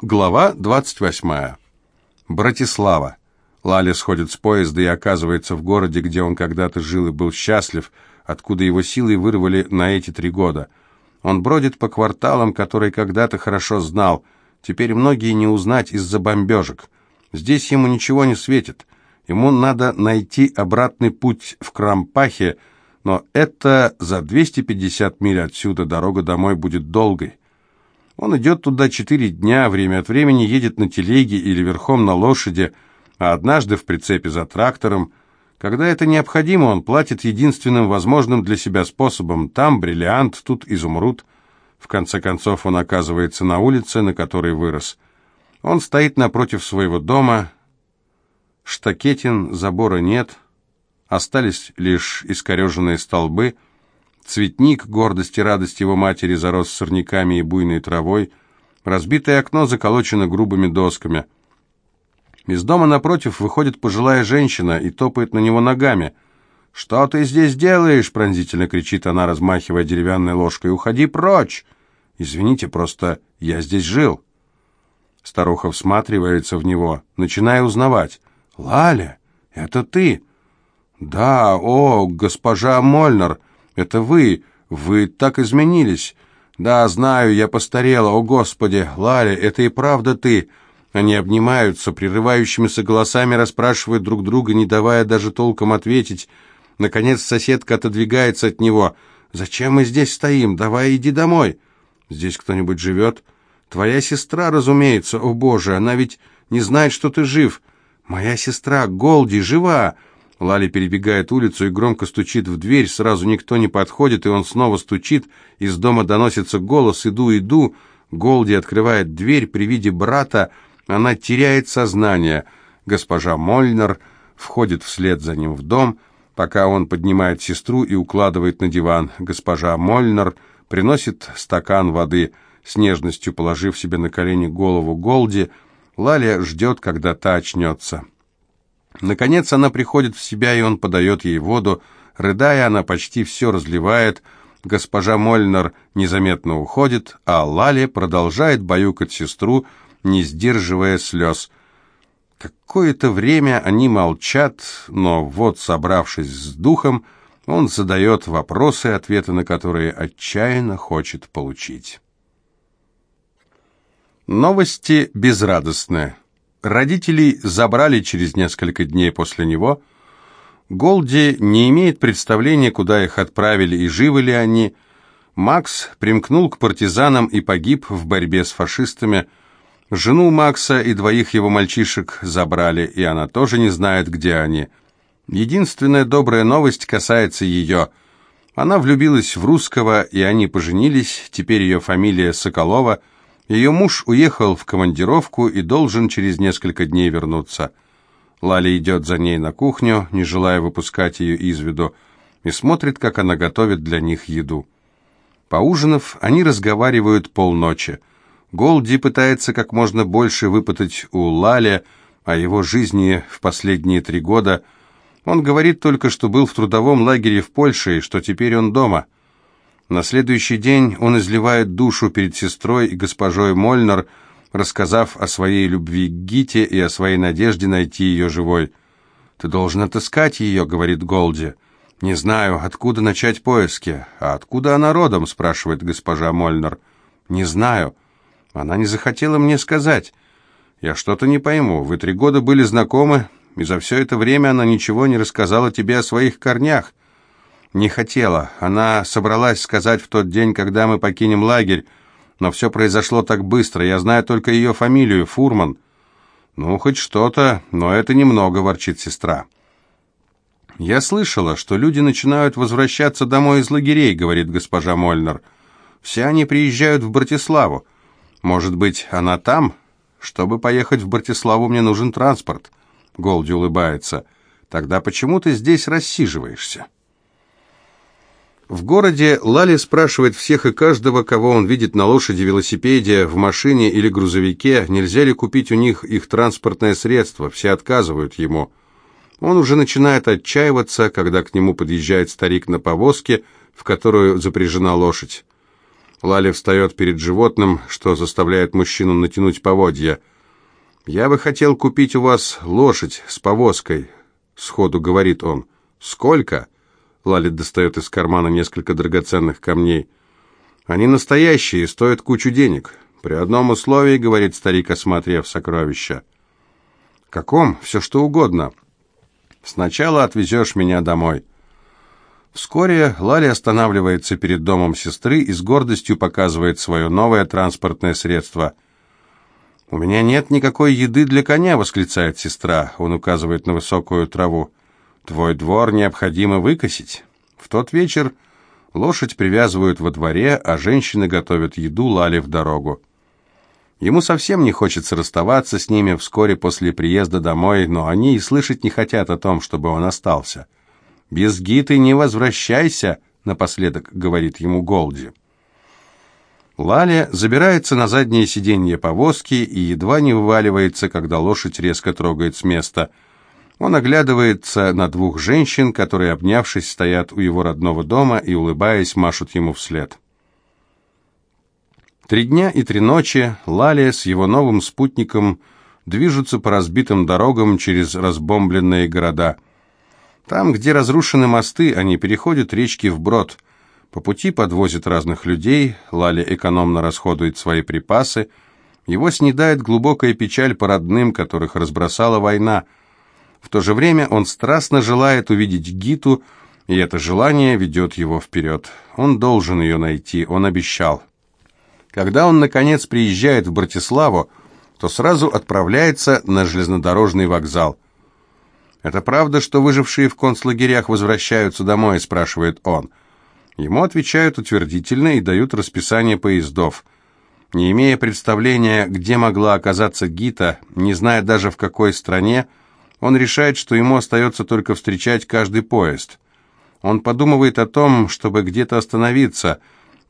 Глава 28. Братислава. Лаля сходит с поезда и оказывается в городе, где он когда-то жил и был счастлив, откуда его силы вырвали на эти три года. Он бродит по кварталам, которые когда-то хорошо знал. Теперь многие не узнать из-за бомбежек. Здесь ему ничего не светит. Ему надо найти обратный путь в Крампахе, но это за 250 миль отсюда дорога домой будет долгой. Он идет туда четыре дня, время от времени едет на телеге или верхом на лошади, а однажды в прицепе за трактором. Когда это необходимо, он платит единственным возможным для себя способом. Там бриллиант, тут изумруд. В конце концов он оказывается на улице, на которой вырос. Он стоит напротив своего дома. Штакетин, забора нет. Остались лишь искореженные столбы — Цветник, гордость и радость его матери, зарос сорняками и буйной травой. Разбитое окно заколочено грубыми досками. Из дома напротив выходит пожилая женщина и топает на него ногами. «Что ты здесь делаешь?» — пронзительно кричит она, размахивая деревянной ложкой. «Уходи прочь!» «Извините, просто я здесь жил». Старуха всматривается в него, начиная узнавать. «Лаля, это ты?» «Да, о, госпожа Мольнер, это вы, вы так изменились. Да, знаю, я постарела, о Господи, Лаля, это и правда ты. Они обнимаются, прерывающимися голосами расспрашивают друг друга, не давая даже толком ответить. Наконец соседка отодвигается от него. «Зачем мы здесь стоим? Давай иди домой». «Здесь кто-нибудь живет?» «Твоя сестра, разумеется. О, Боже, она ведь не знает, что ты жив. Моя сестра Голди жива. Лали перебегает улицу и громко стучит в дверь, сразу никто не подходит, и он снова стучит, из дома доносится голос «Иду, иду!» Голди открывает дверь при виде брата, она теряет сознание. Госпожа Мольнер входит вслед за ним в дом, пока он поднимает сестру и укладывает на диван. Госпожа Мольнер приносит стакан воды, с нежностью положив себе на колени голову Голди. Лаля ждет, когда та очнется. Наконец она приходит в себя, и он подает ей воду. Рыдая, она почти все разливает. Госпожа Мольнер незаметно уходит, а Лали продолжает баюкать сестру, не сдерживая слез. Какое-то время они молчат, но вот, собравшись с духом, он задает вопросы, ответы на которые отчаянно хочет получить. Новости безрадостные. Родителей забрали через несколько дней после него. Голди не имеет представления, куда их отправили и живы ли они. Макс примкнул к партизанам и погиб в борьбе с фашистами. Жену Макса и двоих его мальчишек забрали, и она тоже не знает, где они. Единственная добрая новость касается ее. Она влюбилась в русского, и они поженились, теперь ее фамилия Соколова – ее муж уехал в командировку и должен через несколько дней вернуться. Лали идет за ней на кухню, не желая выпускать ее из виду, и смотрит, как она готовит для них еду. Поужинав, они разговаривают полночи. Голди пытается как можно больше выпытать у Лали о его жизни в последние три года. Он говорит только, что был в трудовом лагере в Польше и что теперь он дома – на следующий день он изливает душу перед сестрой и госпожой Мольнер, рассказав о своей любви к Гите и о своей надежде найти ее живой. «Ты должен отыскать ее», — говорит Голди. «Не знаю, откуда начать поиски. А откуда она родом?» — спрашивает госпожа Мольнер. «Не знаю. Она не захотела мне сказать. Я что-то не пойму. Вы три года были знакомы, и за все это время она ничего не рассказала тебе о своих корнях. Не хотела. Она собралась сказать в тот день, когда мы покинем лагерь, но все произошло так быстро. Я знаю только ее фамилию, Фурман. Ну, хоть что-то, но это немного, ворчит сестра. Я слышала, что люди начинают возвращаться домой из лагерей, говорит госпожа Мольнер. Все они приезжают в Братиславу. Может быть, она там? Чтобы поехать в Братиславу, мне нужен транспорт. Голди улыбается. Тогда почему ты здесь рассиживаешься? В городе Лали спрашивает всех и каждого, кого он видит на лошади, велосипеде, в машине или грузовике, нельзя ли купить у них их транспортное средство. Все отказывают ему. Он уже начинает отчаиваться, когда к нему подъезжает старик на повозке, в которую запряжена лошадь. Лали встает перед животным, что заставляет мужчину натянуть поводья. «Я бы хотел купить у вас лошадь с повозкой», — сходу говорит он. «Сколько?» Лали достает из кармана несколько драгоценных камней. «Они настоящие, стоят кучу денег. При одном условии, — говорит старик, осмотрев сокровища. «Каком? Все что угодно. Сначала отвезешь меня домой». Вскоре Лали останавливается перед домом сестры и с гордостью показывает свое новое транспортное средство. «У меня нет никакой еды для коня», — восклицает сестра. Он указывает на высокую траву. «Твой двор необходимо выкосить». В тот вечер лошадь привязывают во дворе, а женщины готовят еду Лали в дорогу. Ему совсем не хочется расставаться с ними вскоре после приезда домой, но они и слышать не хотят о том, чтобы он остался. «Без Гиты не возвращайся», — напоследок говорит ему Голди. Лаля забирается на заднее сиденье повозки и едва не вываливается, когда лошадь резко трогает с места. Он оглядывается на двух женщин, которые, обнявшись, стоят у его родного дома и, улыбаясь, машут ему вслед. Три дня и три ночи Лаля с его новым спутником движутся по разбитым дорогам через разбомбленные города – там, где разрушены мосты, они переходят речки вброд. По пути подвозят разных людей, Лали экономно расходует свои припасы. Его снедает глубокая печаль по родным, которых разбросала война. В то же время он страстно желает увидеть Гиту, и это желание ведет его вперед. Он должен ее найти, он обещал. Когда он, наконец, приезжает в Братиславу, то сразу отправляется на железнодорожный вокзал – «Это правда, что выжившие в концлагерях возвращаются домой?» – спрашивает он. Ему отвечают утвердительно и дают расписание поездов. Не имея представления, где могла оказаться Гита, не зная даже в какой стране, он решает, что ему остается только встречать каждый поезд. Он подумывает о том, чтобы где-то остановиться,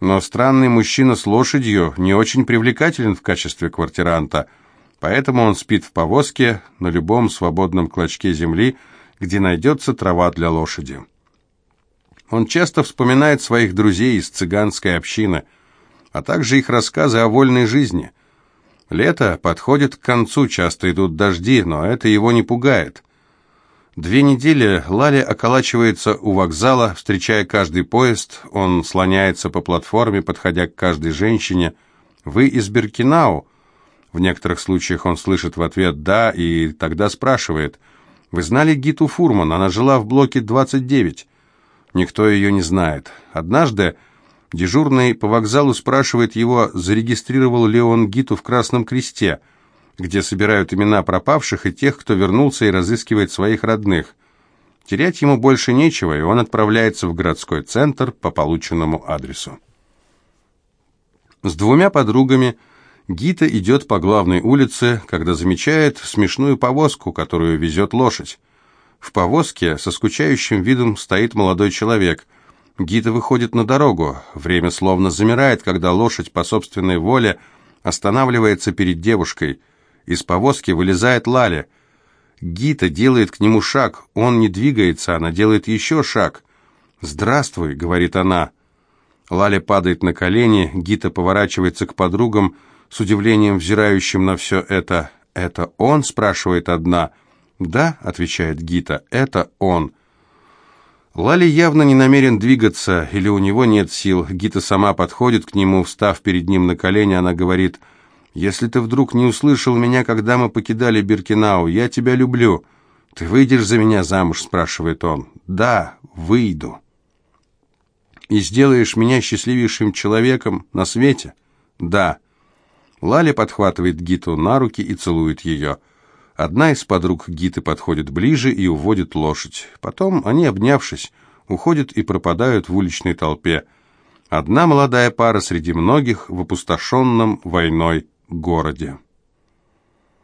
но странный мужчина с лошадью не очень привлекателен в качестве квартиранта – Поэтому он спит в повозке на любом свободном клочке земли, где найдется трава для лошади. Он часто вспоминает своих друзей из цыганской общины, а также их рассказы о вольной жизни. Лето подходит к концу, часто идут дожди, но это его не пугает. Две недели Лали околачивается у вокзала, встречая каждый поезд, он слоняется по платформе, подходя к каждой женщине. «Вы из Беркинау?» В некоторых случаях он слышит в ответ «да» и тогда спрашивает «Вы знали Гиту Фурман? Она жила в блоке 29». Никто ее не знает. Однажды дежурный по вокзалу спрашивает его, зарегистрировал ли он Гиту в Красном Кресте, где собирают имена пропавших и тех, кто вернулся и разыскивает своих родных. Терять ему больше нечего, и он отправляется в городской центр по полученному адресу. С двумя подругами – Гита идет по главной улице, когда замечает смешную повозку, которую везет лошадь. В повозке со скучающим видом стоит молодой человек. Гита выходит на дорогу. Время словно замирает, когда лошадь по собственной воле останавливается перед девушкой. Из повозки вылезает Лаля. Гита делает к нему шаг. Он не двигается, она делает еще шаг. «Здравствуй», — говорит она. Лаля падает на колени, Гита поворачивается к подругам, — с удивлением взирающим на все это. «Это он?» – спрашивает одна. «Да», – отвечает Гита, – «это он». Лали явно не намерен двигаться, или у него нет сил. Гита сама подходит к нему, встав перед ним на колени, она говорит, «Если ты вдруг не услышал меня, когда мы покидали Биркинау, я тебя люблю. Ты выйдешь за меня замуж?» – спрашивает он. «Да, выйду». «И сделаешь меня счастливейшим человеком на свете?» «Да». Лали подхватывает Гиту на руки и целует ее. Одна из подруг Гиты подходит ближе и уводит лошадь. Потом они, обнявшись, уходят и пропадают в уличной толпе. Одна молодая пара среди многих в опустошенном войной городе.